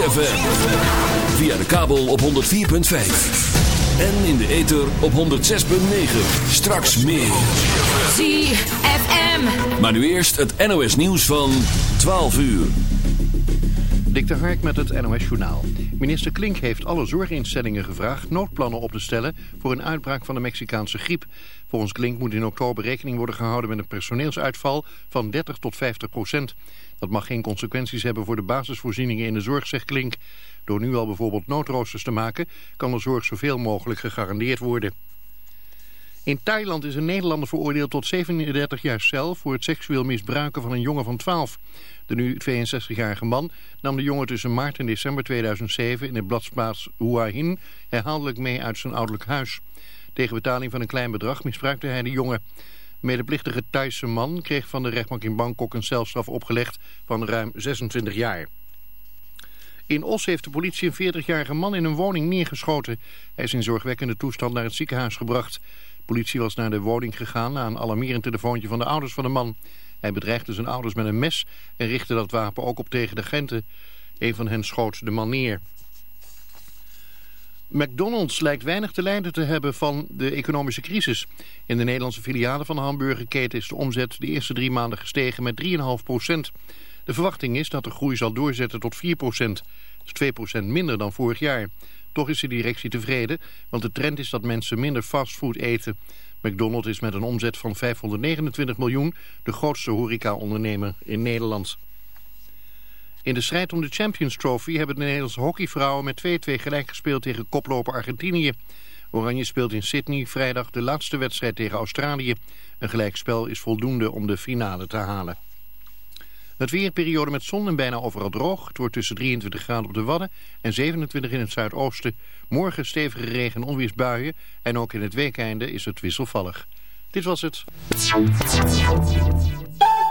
ZFM. Via de kabel op 104.5. En in de ether op 106.9. Straks meer. ZFM. Maar nu eerst het NOS nieuws van 12 uur. Dik de Hark met het NOS Journaal. Minister Klink heeft alle zorginstellingen gevraagd noodplannen op te stellen voor een uitbraak van de Mexicaanse griep. Volgens Klink moet in oktober rekening worden gehouden met een personeelsuitval van 30 tot 50 procent. Dat mag geen consequenties hebben voor de basisvoorzieningen in de zorg, zegt Klink. Door nu al bijvoorbeeld noodroosters te maken, kan de zorg zoveel mogelijk gegarandeerd worden. In Thailand is een Nederlander veroordeeld tot 37 jaar cel voor het seksueel misbruiken van een jongen van 12. De nu 62-jarige man nam de jongen tussen maart en december 2007 in de bladsplaats Hua Hin herhaaldelijk mee uit zijn ouderlijk huis. Tegen betaling van een klein bedrag misbruikte hij de jongen. De medeplichtige Thaise man kreeg van de rechtbank in Bangkok een celstraf opgelegd van ruim 26 jaar. In Os heeft de politie een 40-jarige man in een woning neergeschoten. Hij is in zorgwekkende toestand naar het ziekenhuis gebracht. De politie was naar de woning gegaan na een alarmerend telefoontje van de ouders van de man. Hij bedreigde zijn ouders met een mes en richtte dat wapen ook op tegen de agenten. Een van hen schoot de man neer. McDonald's lijkt weinig te lijden te hebben van de economische crisis. In de Nederlandse filialen van de hamburgerketen is de omzet de eerste drie maanden gestegen met 3,5 procent. De verwachting is dat de groei zal doorzetten tot 4 procent. Dat is 2 procent minder dan vorig jaar. Toch is de directie tevreden, want de trend is dat mensen minder fastfood eten. McDonald's is met een omzet van 529 miljoen de grootste horeca-ondernemer in Nederland. In de strijd om de Champions Trophy hebben de Nederlandse hockeyvrouwen met 2-2 gelijk gespeeld tegen koploper Argentinië. Oranje speelt in Sydney vrijdag de laatste wedstrijd tegen Australië. Een gelijkspel is voldoende om de finale te halen. Het weerperiode met zon en bijna overal droog. Het wordt tussen 23 graden op de Wadden en 27 in het zuidoosten. Morgen stevige regen en onweersbuien. En ook in het weekeinde is het wisselvallig. Dit was het.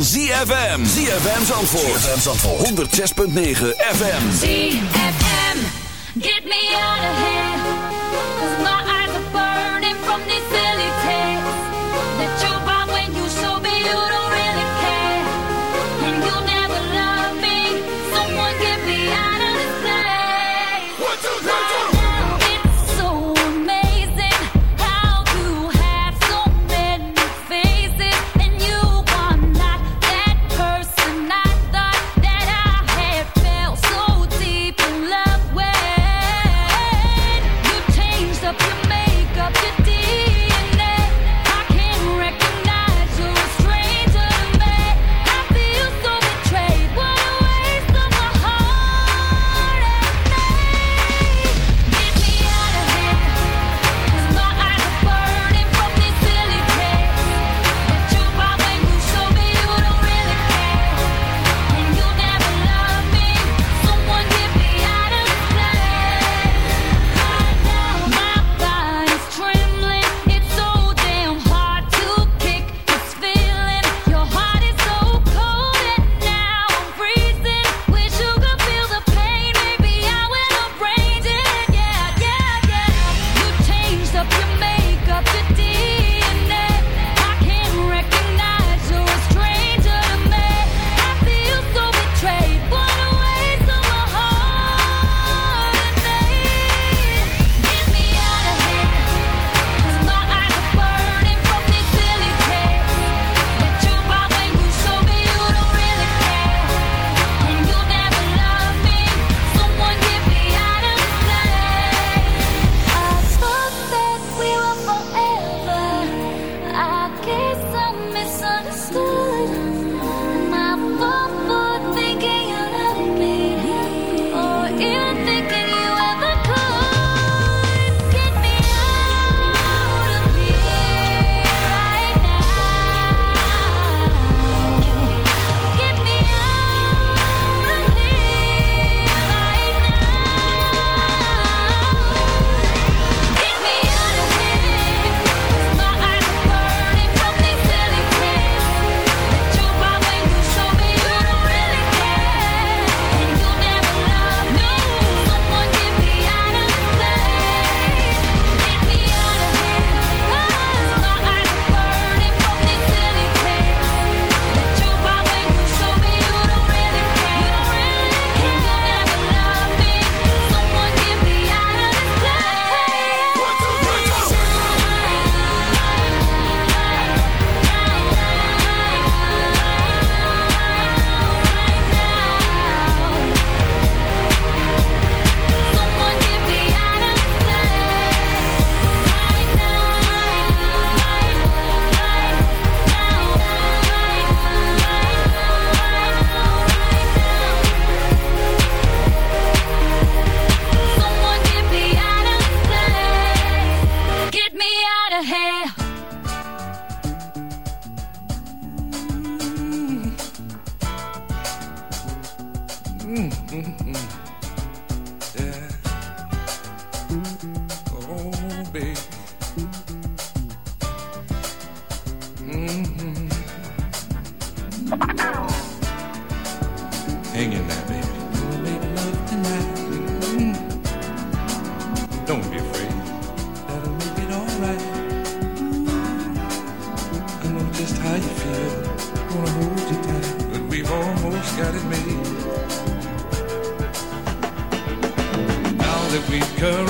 ZFM. ZFM Zandvoort. ZFM Zandvoort. 106.9 FM. ZFM. Get me out of here. Hang in there, baby. Make love tonight. Don't be afraid. That'll make it alright. I know just how you feel. Wanna hold you tight, but we've almost got it made. Now that we've come.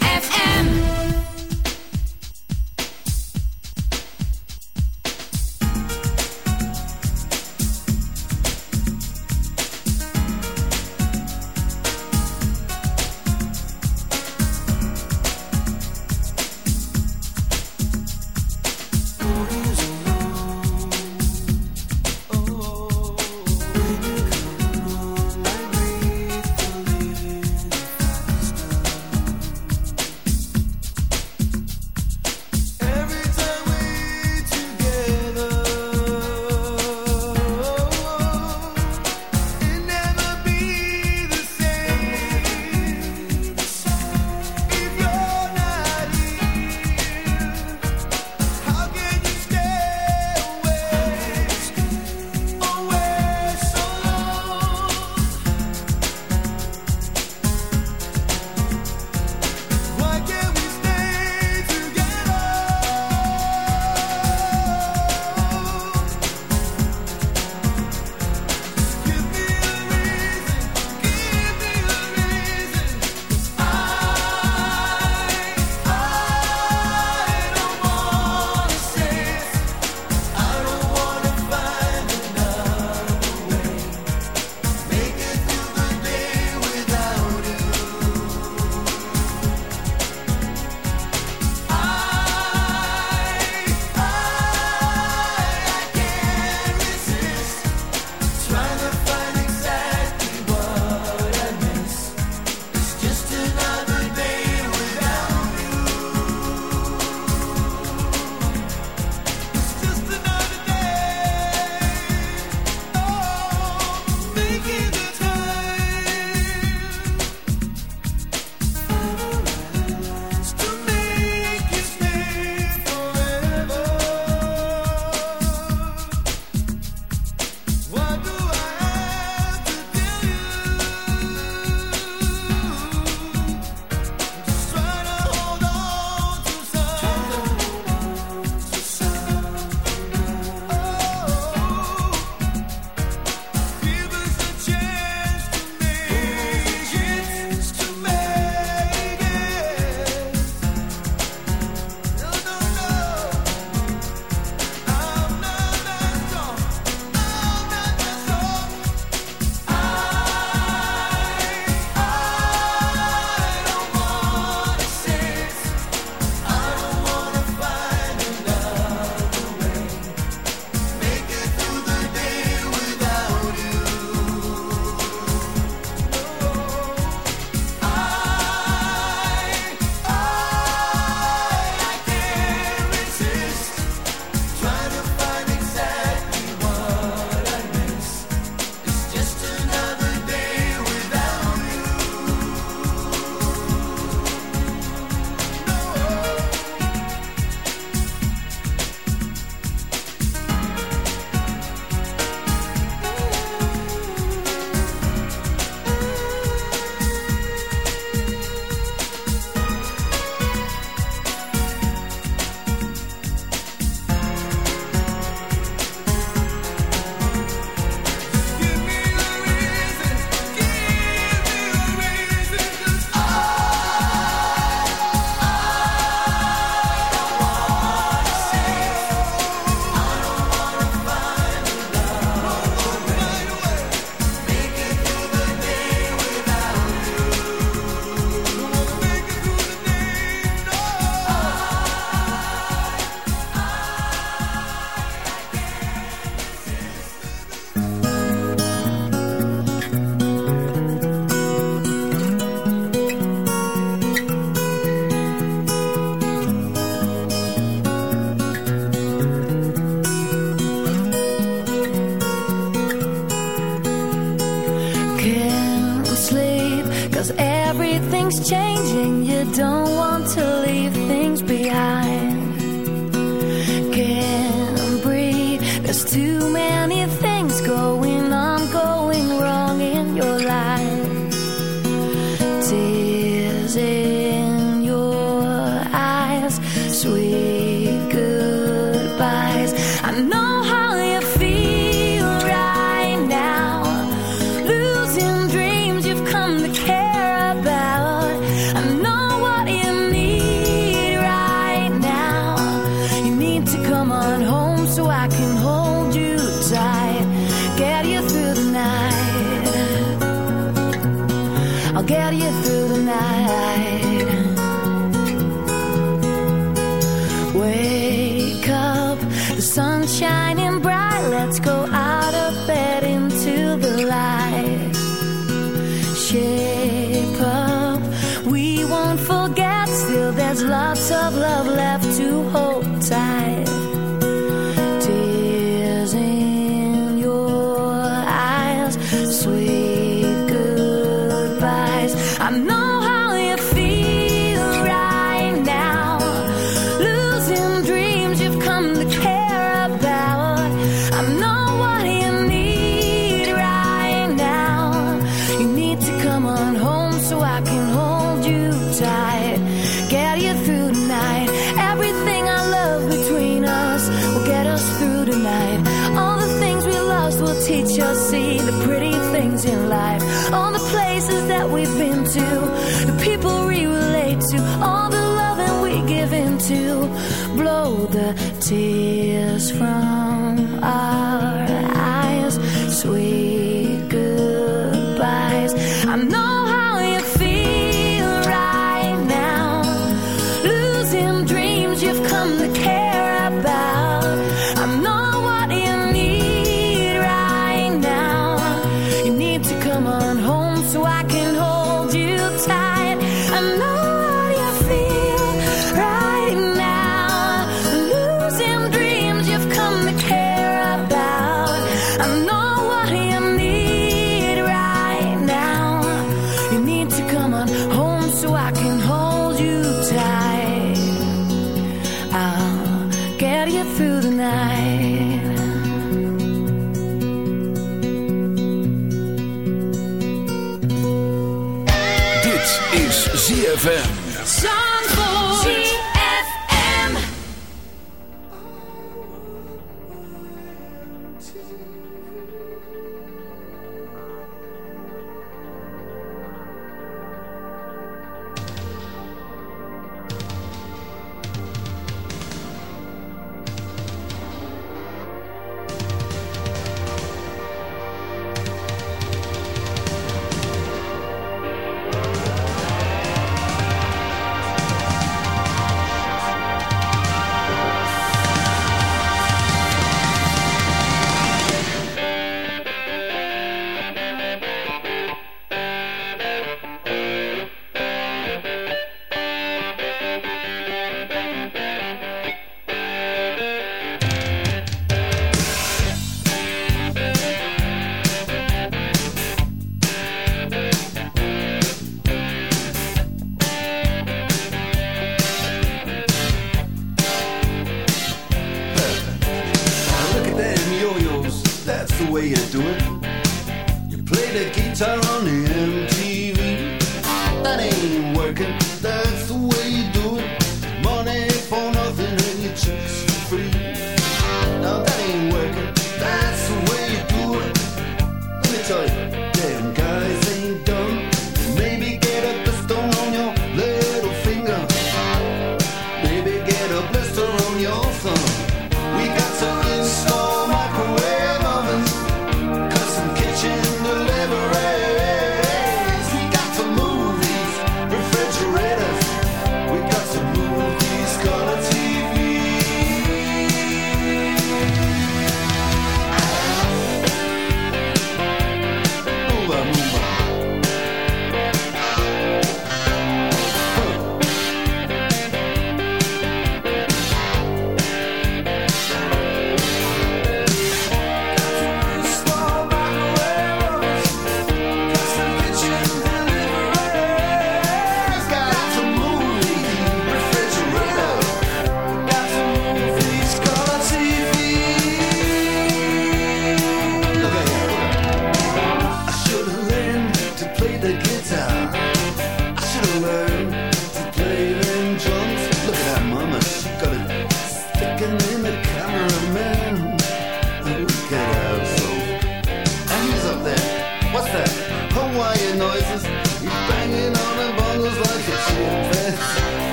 good.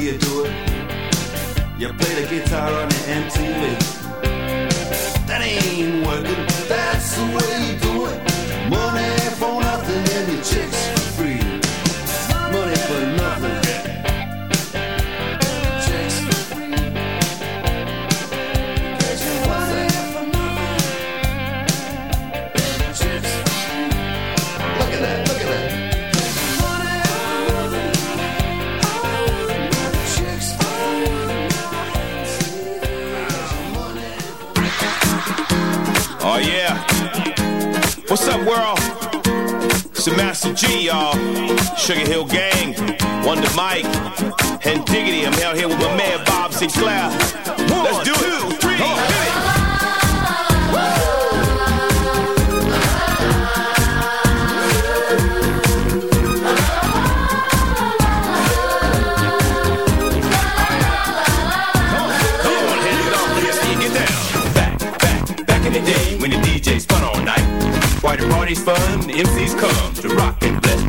You do it. You play the guitar on the MTV. Master G, y'all. Sugar Hill Gang, Wonder Mike, and Diggity. I'm out here with my man Bob Sinclair. Let's do it. Three, hit it. Back in the day when the DJ spun all night. Why the party's fun, the MCs come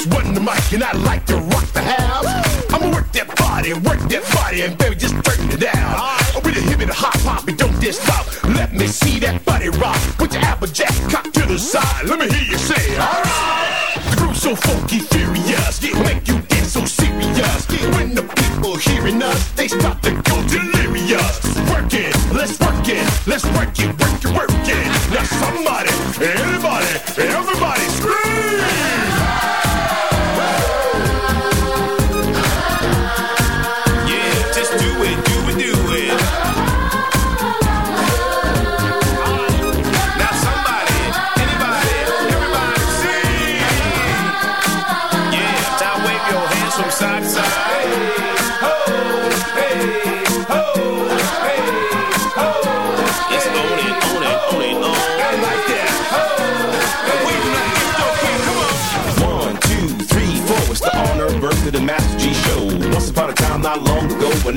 y'all. It's Wonder Mike, and I like to rock the house. I'ma work that body, work that body, and baby, just turn it down. Oh, with a hip and a hop hop, and don't diss stop. Let me see that body rock. Put your applejack cock to the side. Let me hear you say, alright. The groove's so funky, furious, it make you get so serious. When the people hearing us, they start to go delirious. Work it, let's work it, let's work it, work it, work it. Now somebody, anybody, everybody